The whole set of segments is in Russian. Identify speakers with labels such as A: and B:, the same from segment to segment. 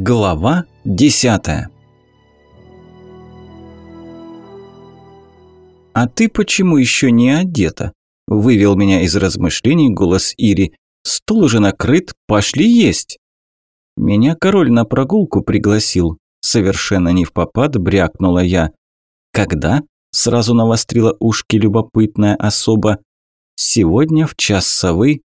A: Глава десятая «А ты почему еще не одета?» – вывел меня из размышлений голос Ири. «Стол уже накрыт, пошли есть!» «Меня король на прогулку пригласил», – совершенно не в попад брякнула я. «Когда?» – сразу навострила ушки любопытная особа. «Сегодня в час совы».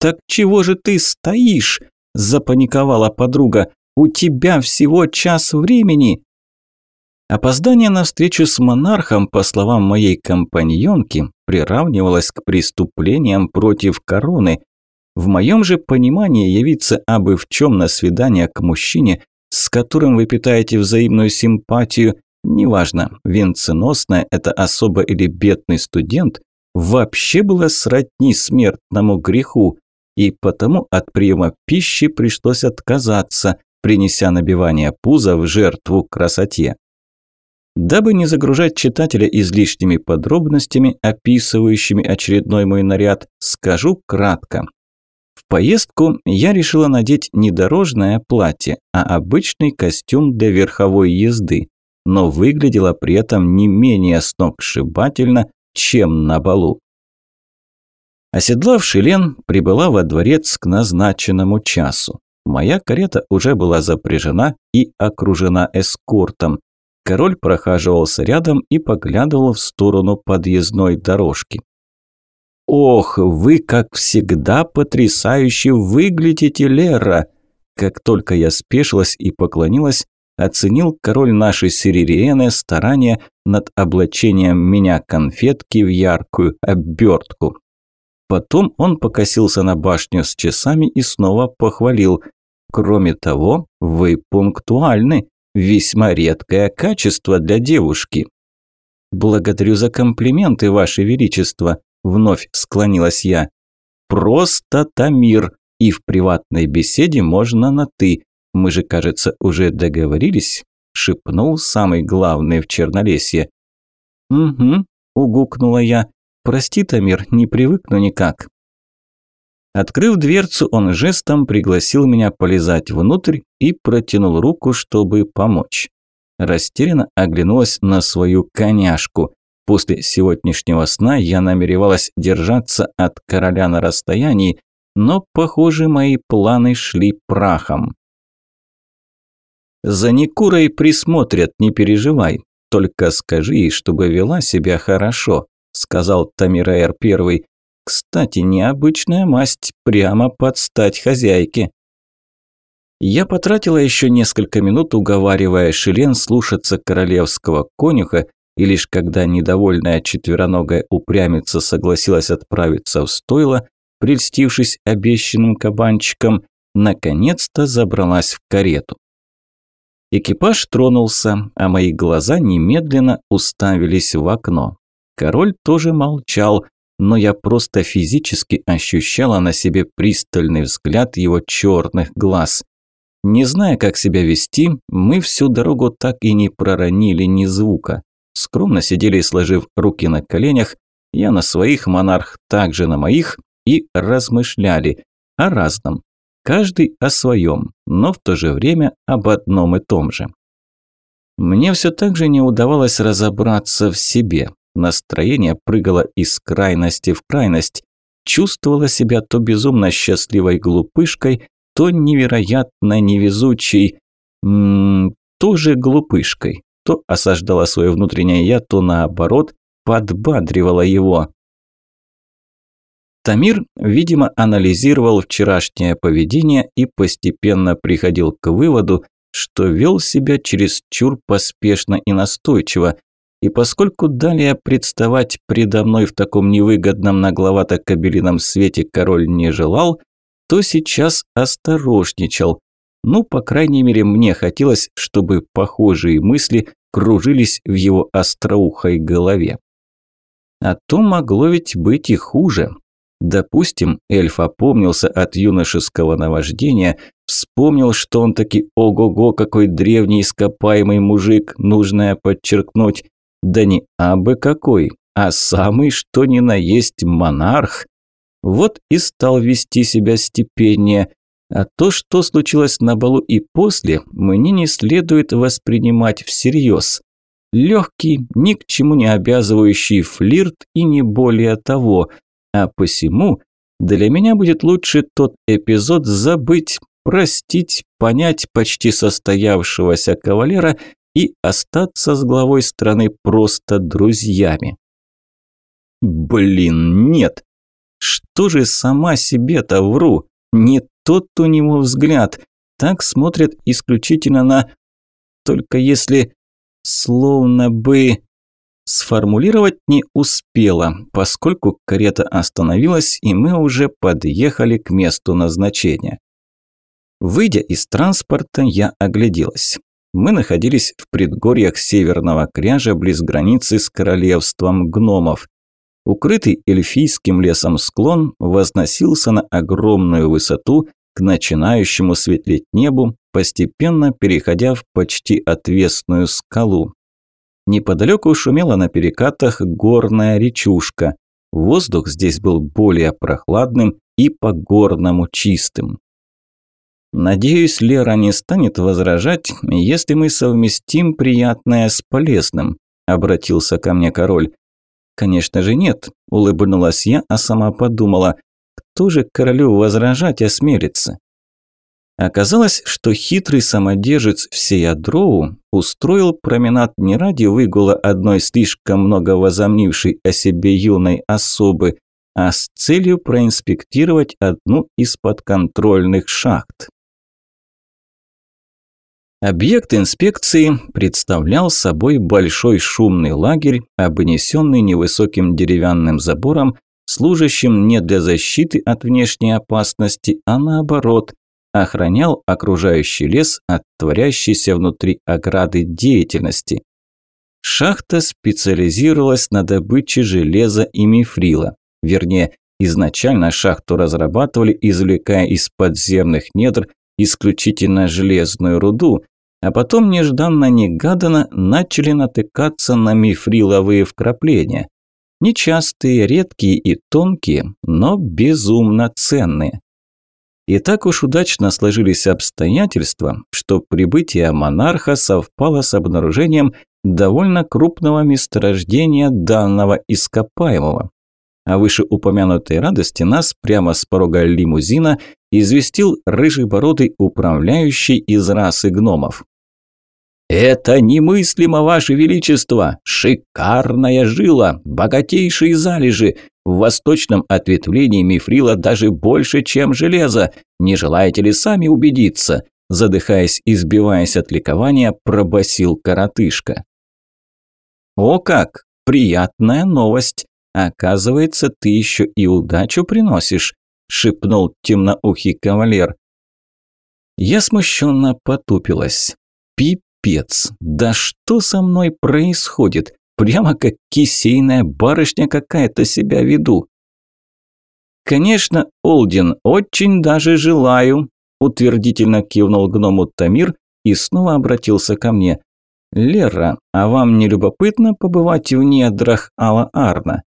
A: «Так чего же ты стоишь?» – запаниковала подруга. У тебя всего час времени!» Опоздание на встречу с монархом, по словам моей компаньонки, приравнивалось к преступлениям против короны. В моем же понимании явиться абы в чем на свидание к мужчине, с которым вы питаете взаимную симпатию, неважно, венценосная это особа или бедный студент, вообще было сродни смертному греху, и потому от приема пищи пришлось отказаться, принеся набивание пуза в жертву красоте. Дабы не загружать читателя излишними подробностями, описывающими очередной мой наряд, скажу кратко. В поездку я решила надеть не дорожное платье, а обычный костюм для верховой езды, но выглядела при этом не менее сногсшибательно, чем на балу. Оседлав Шилен, прибыла во дворец к назначенному часу. Моя карета уже была запряжена и окружена эскортом. Король прохаживался рядом и поглядывал в сторону подъездной дорожки. «Ох, вы, как всегда, потрясающе выглядите, Лера!» Как только я спешилась и поклонилась, оценил король нашей Сиририены старания над облачением меня конфетки в яркую обертку. Потом он покосился на башню с часами и снова похвалил. Кроме того, вы пунктуальны. Весьма редкое качество для девушки. Благодарю за комплименты, Ваше Величество, вновь склонилась я. Просто Тамир, и в приватной беседе можно на «ты». Мы же, кажется, уже договорились, шепнул самый главный в Чернолесье. Угу, угукнула я. Прости, Тамир, не привыкну никак. Открыв дверцу, он жестом пригласил меня полезать внутрь и протянул руку, чтобы помочь. Растерянно оглянулась на свою коняшку. После сегодняшнего сна я намеревалась держаться от короля на расстоянии, но, похоже, мои планы шли прахом. «За Никурой присмотрят, не переживай. Только скажи ей, чтобы вела себя хорошо», – сказал Тамираэр первый. Кстати, необычная масть, прямо под стать хозяйке. Я потратила еще несколько минут, уговаривая Шилен слушаться королевского конюха, и лишь когда недовольная четвероногая упрямица согласилась отправиться в стойло, прельстившись обещанным кабанчиком, наконец-то забралась в карету. Экипаж тронулся, а мои глаза немедленно уставились в окно. Король тоже молчал, но я просто физически ощущала на себе пристальный взгляд его черных глаз. Не зная, как себя вести, мы всю дорогу так и не проронили ни звука. Скромно сидели, сложив руки на коленях, я на своих, монарх также на моих, и размышляли о разном. Каждый о своем, но в то же время об одном и том же. Мне все так же не удавалось разобраться в себе. Настроение прыгало из крайности в крайность. Чувствовала себя то безумно счастливой глупышкой, то невероятно невезучей, м -м, тоже глупышкой. То осаждала свое внутреннее «я», то наоборот подбадривала его. Тамир, видимо, анализировал вчерашнее поведение и постепенно приходил к выводу, что вел себя чересчур поспешно и настойчиво, и поскольку далее представать предо мной в таком невыгодном нагловато-кабелином свете король не желал, то сейчас осторожничал. Ну, по крайней мере, мне хотелось, чтобы похожие мысли кружились в его остроухой голове. А то могло ведь быть и хуже. Допустим, эльф опомнился от юношеского наваждения, вспомнил, что он таки ого-го, какой древний ископаемый мужик, нужное подчеркнуть, да не абы какой, а самый что ни на есть монарх. Вот и стал вести себя степеннее, А то, что случилось на балу и после, мне не следует воспринимать всерьез. Легкий, ни к чему не обязывающий флирт и не более того. А посему для меня будет лучше тот эпизод забыть, простить, понять почти состоявшегося кавалера и остаться с главой страны просто друзьями. Блин, нет. Что же сама себе-то вру? Не тот у него взгляд. Так смотрят исключительно на... Только если... Словно бы... Сформулировать не успела, поскольку карета остановилась, и мы уже подъехали к месту назначения. Выйдя из транспорта, я огляделась. Мы находились в предгорьях Северного Кряжа близ границы с королевством гномов. Укрытый эльфийским лесом склон возносился на огромную высоту к начинающему светлеть небу, постепенно переходя в почти отвесную скалу. Неподалеку шумела на перекатах горная речушка. Воздух здесь был более прохладным и по-горному чистым. Надеюсь, Лера не станет возражать, если мы совместим приятное с полезным, обратился ко мне король. Конечно же нет, улыбнулась я, а сама подумала, кто же королю возражать осмелится? Оказалось, что хитрый самодержец всея Дроу устроил променад не ради выгула одной слишком много возомнившей о себе юной особы, а с целью проинспектировать одну из подконтрольных шахт. Объект инспекции представлял собой большой шумный лагерь, обнесенный невысоким деревянным забором, служащим не для защиты от внешней опасности, а наоборот, охранял окружающий лес от творящейся внутри ограды деятельности. Шахта специализировалась на добыче железа и мифрила. Вернее, изначально шахту разрабатывали, извлекая из подземных недр исключительно железную руду, а потом нежданно-негаданно начали натыкаться на мифриловые вкрапления. Нечастые, редкие и тонкие, но безумно ценные. И так уж удачно сложились обстоятельства, что прибытие монарха совпало с обнаружением довольно крупного месторождения данного ископаемого. О вышеупомянутой радости нас прямо с порога лимузина известил рыжебородый управляющий из расы гномов. «Это немыслимо, Ваше Величество! Шикарная жила, богатейшие залежи, в восточном ответвлении мифрила даже больше, чем железо. Не желаете ли сами убедиться?» Задыхаясь и сбиваясь от ликования, пробасил коротышка. «О как! Приятная новость! Оказывается, ты еще и удачу приносишь!» – шепнул темноухий кавалер. Я смущенно потупилась. Пипец! Да что со мной происходит? Прямо как кисейная барышня какая-то себя веду. Конечно, Олдин, очень даже желаю, утвердительно кивнул гному Тамир и снова обратился ко мне. Лера, а вам не любопытно побывать в недрах Алла Арна?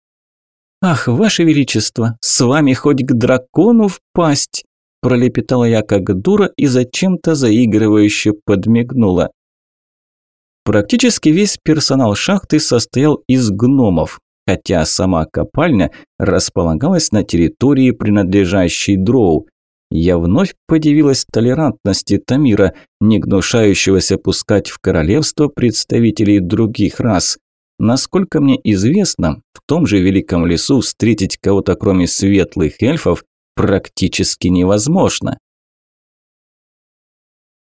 A: «Ах, ваше величество, с вами хоть к дракону впасть!» Пролепетала я как дура и зачем-то заигрывающе подмигнула. Практически весь персонал шахты состоял из гномов, хотя сама копальня располагалась на территории, принадлежащей дроу. Я вновь подивилась толерантности Тамира, не гнушающегося пускать в королевство представителей других рас. Насколько мне известно, в том же Великом лесу встретить кого-то кроме светлых эльфов практически невозможно.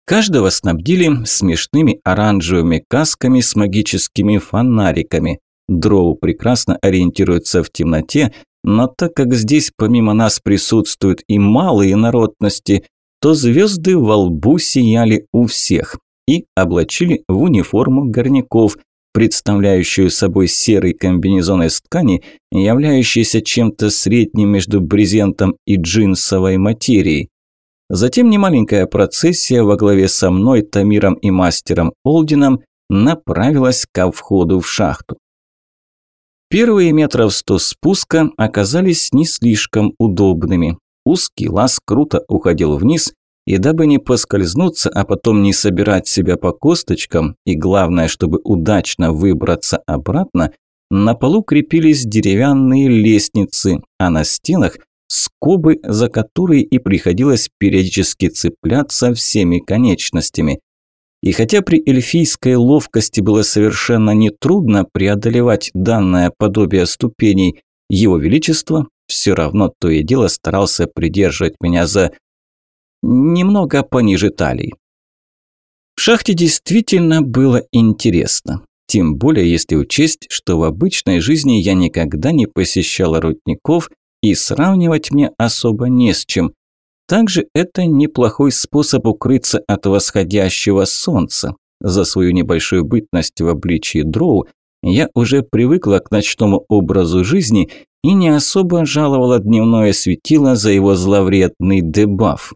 A: Каждого снабдили смешными оранжевыми касками с магическими фонариками. Дроу прекрасно ориентируются в темноте, но так как здесь помимо нас присутствуют и малые народности, то звезды во лбу сияли у всех и облачили в униформу горняков, представляющую собой серый комбинезон из ткани, являющийся чем-то средним между брезентом и джинсовой материей. Затем немаленькая процессия во главе со мной, Тамиром и мастером Олдином направилась ко входу в шахту. Первые метров сто спуска оказались не слишком удобными. Узкий лаз круто уходил вниз, и дабы не поскользнуться, а потом не собирать себя по косточкам, и главное, чтобы удачно выбраться обратно, на полу крепились деревянные лестницы, а на стенах скобы, за которые и приходилось периодически цепляться всеми конечностями. И хотя при эльфийской ловкости было совершенно нетрудно преодолевать данное подобие ступеней, его величество все равно то и дело старался придерживать меня за немного пониже талии. В шахте действительно было интересно. Тем более, если учесть, что в обычной жизни я никогда не посещала рудников и сравнивать мне особо не с чем. Также это неплохой способ укрыться от восходящего солнца. За свою небольшую бытность в обличии дроу я уже привыкла к ночному образу жизни и не особо жаловала дневное светило за его зловредный дебаф.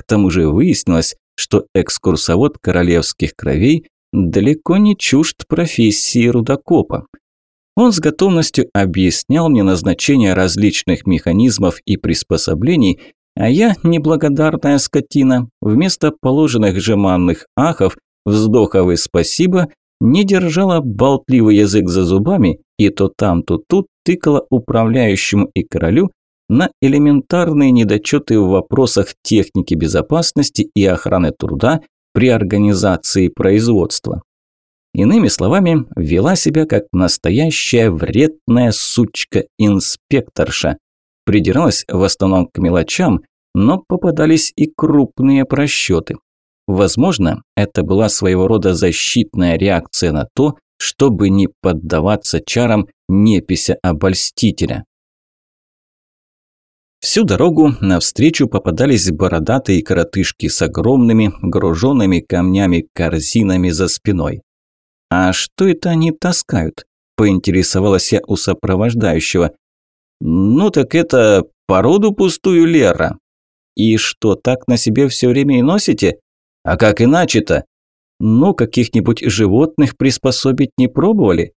A: К тому же выяснилось, что экскурсовод королевских кровей далеко не чужд профессии рудокопа. Он с готовностью объяснял мне назначение различных механизмов и приспособлений, а я, неблагодарная скотина, вместо положенных жеманных ахов, вздохов и спасибо, не держала болтливый язык за зубами и то там, то тут тыкала управляющему и королю на элементарные недочеты в вопросах техники безопасности и охраны труда при организации производства. Иными словами, вела себя как настоящая вредная сучка-инспекторша. Придиралась в основном к мелочам, но попадались и крупные просчеты. Возможно, это была своего рода защитная реакция на то, чтобы не поддаваться чарам непися-обольстителя. Всю дорогу навстречу попадались бородатые коротышки с огромными, груженными камнями корзинами за спиной. «А что это они таскают?» – поинтересовалась я у сопровождающего. «Ну так это породу пустую, Лера». «И что, так на себе все время и носите?» «А как иначе-то?» «Ну, каких-нибудь животных приспособить не пробовали?»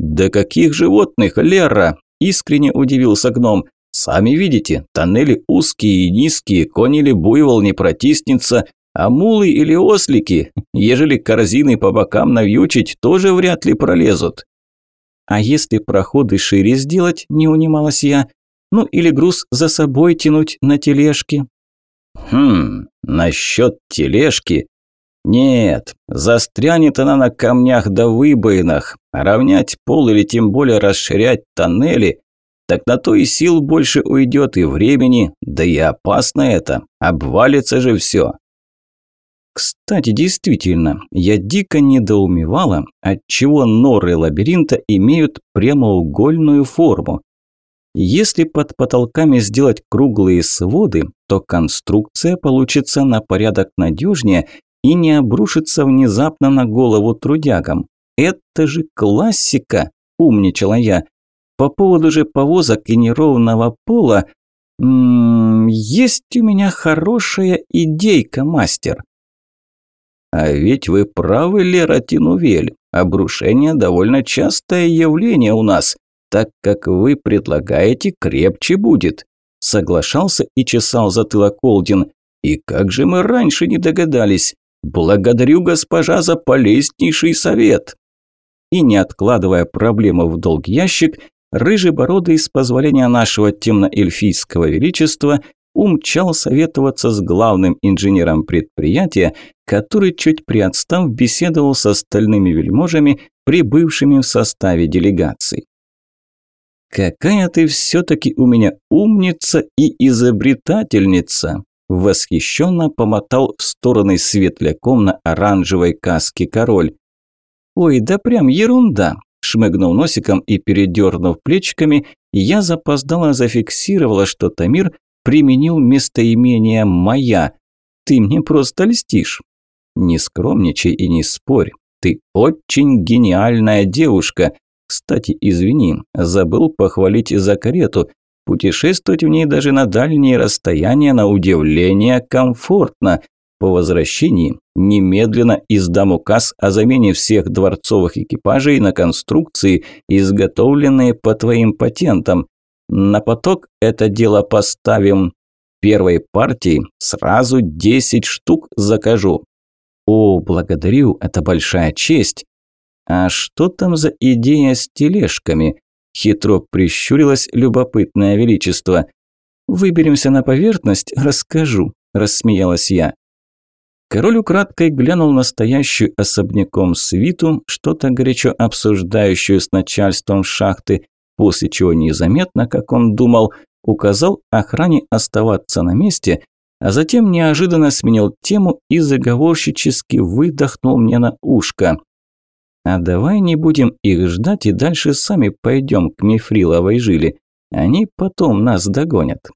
A: «Да каких животных, Лера?» – искренне удивился гном. Сами видите, тоннели узкие и низкие, конь или буйвол не протиснется, а мулы или ослики, ежели корзины по бокам навьючить, тоже вряд ли пролезут. А если проходы шире сделать, не унималась я, ну или груз за собой тянуть на тележке? Хм, насчет тележки? Нет, застрянет она на камнях да выбоинах, равнять пол или тем более расширять тоннели так на то и сил больше уйдет и времени, да и опасно это, обвалится же все. Кстати, действительно, я дико недоумевала, отчего норы лабиринта имеют прямоугольную форму. Если под потолками сделать круглые своды, то конструкция получится на порядок надежнее и не обрушится внезапно на голову трудягам. Это же классика, умничала я. По поводу же повозок и неровного пола, м -м, есть у меня хорошая идейка, мастер. А ведь вы правы, Лера Тинувель. Обрушение довольно частое явление у нас, так как вы предлагаете, крепче будет. Соглашался и чесал затылок Олдин. И как же мы раньше не догадались? Благодарю госпожа за полезнейший совет. И не откладывая проблему в долг ящик, Рыжебородый, с позволения нашего темноэльфийского величества, умчал советоваться с главным инженером предприятия, который, чуть приотстав, беседовал с остальными вельможами, прибывшими в составе делегации. «Какая ты все-таки у меня умница и изобретательница!» Восхищенно помотал в стороны светляком на оранжевой каске король. «Ой, да прям ерунда!» Шмыгнув носиком и передернув плечиками, я запоздало зафиксировала, что Тамир применил местоимение «моя». Ты мне просто льстишь. Не скромничай и не спорь. Ты очень гениальная девушка. Кстати, извини, забыл похвалить за карету. Путешествовать в ней даже на дальние расстояния на удивление комфортно. По возвращении немедленно издам указ о замене всех дворцовых экипажей на конструкции, изготовленные по твоим патентам. На поток это дело поставим. Первой партии сразу 10 штук закажу. О, благодарю, это большая честь. А что там за идея с тележками? Хитро прищурилось любопытное величество. Выберемся на поверхность, расскажу, рассмеялась я. Король украдкой глянул на стоящую особняком свиту, что-то горячо обсуждающую с начальством шахты, после чего незаметно, как он думал, указал охране оставаться на месте, а затем неожиданно сменил тему и заговорщически выдохнул мне на ушко. «А давай не будем их ждать и дальше сами пойдем к Мифриловой жиле. Они потом нас догонят».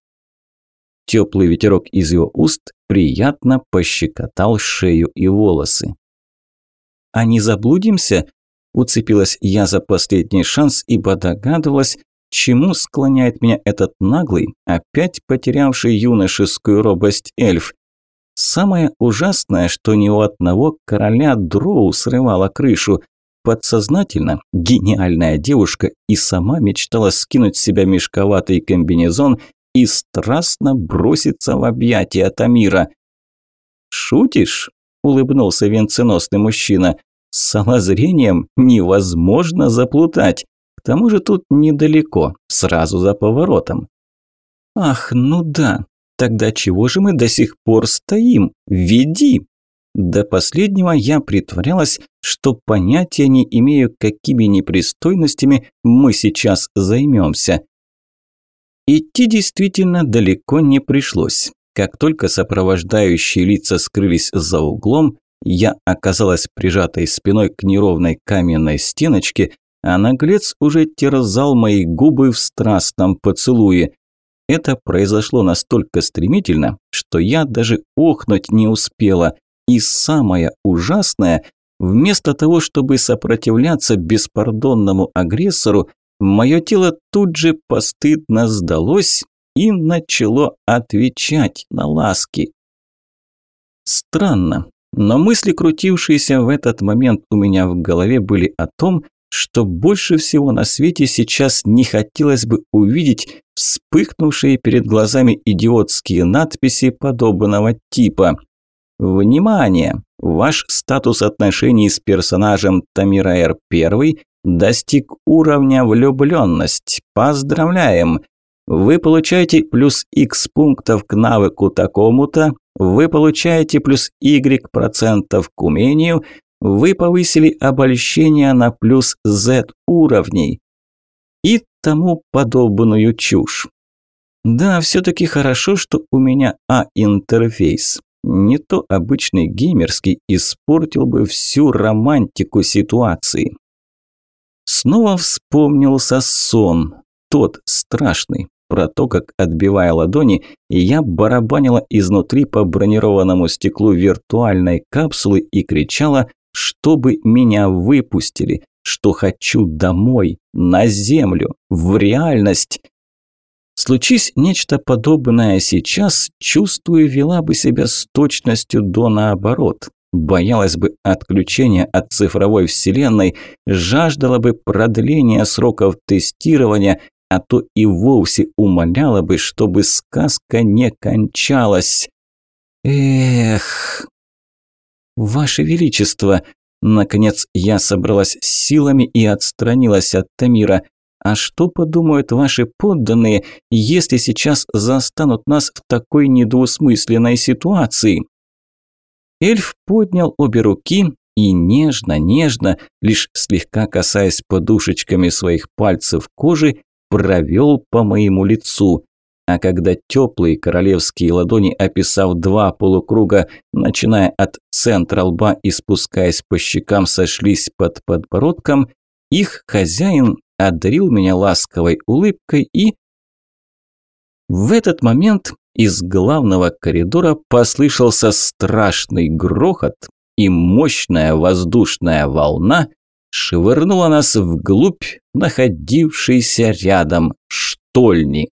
A: Теплый ветерок из его уст приятно пощекотал шею и волосы. «А не заблудимся?» Уцепилась я за последний шанс, ибо догадывалась, чему склоняет меня этот наглый, опять потерявший юношескую робость эльф. Самое ужасное, что ни у одного короля дроу срывала крышу. Подсознательно гениальная девушка и сама мечтала скинуть с себя мешковатый комбинезон и страстно броситься в объятия Тамира. «Шутишь?» – улыбнулся венценосный мужчина. «С самозрением невозможно заплутать. К тому же тут недалеко, сразу за поворотом». «Ах, ну да. Тогда чего же мы до сих пор стоим? Веди!» До последнего я притворялась, что понятия не имею, какими непристойностями мы сейчас займемся. Идти действительно далеко не пришлось. Как только сопровождающие лица скрылись за углом, я оказалась прижатой спиной к неровной каменной стеночке, а наглец уже терзал мои губы в страстном поцелуе. Это произошло настолько стремительно, что я даже охнуть не успела. И самое ужасное, вместо того, чтобы сопротивляться беспардонному агрессору, Мое тело тут же постыдно сдалось и начало отвечать на ласки. Странно, но мысли, крутившиеся в этот момент у меня в голове, были о том, что больше всего на свете сейчас не хотелось бы увидеть вспыхнувшие перед глазами идиотские надписи подобного типа. Внимание! Ваш статус отношений с персонажем Тамира Р-1 Достиг уровня влюбленность. Поздравляем! Вы получаете плюс X пунктов к навыку такому-то, вы получаете плюс Y процентов к умению, вы повысили обольщение на плюс Z уровней. И тому подобную чушь. Да, все-таки хорошо, что у меня А-интерфейс. Не то обычный геймерский испортил бы всю романтику ситуации. Снова вспомнился сон, тот страшный, про то, как, отбивая ладони, я барабанила изнутри по бронированному стеклу виртуальной капсулы и кричала, чтобы меня выпустили, что хочу домой, на землю, в реальность. Случись нечто подобное сейчас, чувствую, вела бы себя с точностью до наоборот боялась бы отключения от цифровой вселенной, жаждала бы продления сроков тестирования, а то и вовсе умоляла бы, чтобы сказка не кончалась. Эх, Ваше Величество, наконец я собралась силами и отстранилась от Тамира. А что подумают ваши подданные, если сейчас застанут нас в такой недвусмысленной ситуации? Эльф поднял обе руки и нежно-нежно, лишь слегка касаясь подушечками своих пальцев кожи, провел по моему лицу. А когда теплые королевские ладони, описав два полукруга, начиная от центра лба и спускаясь по щекам, сошлись под подбородком, их хозяин одарил меня ласковой улыбкой и... В этот момент из главного коридора послышался страшный грохот, и мощная воздушная волна швырнула нас вглубь находившейся рядом штольни.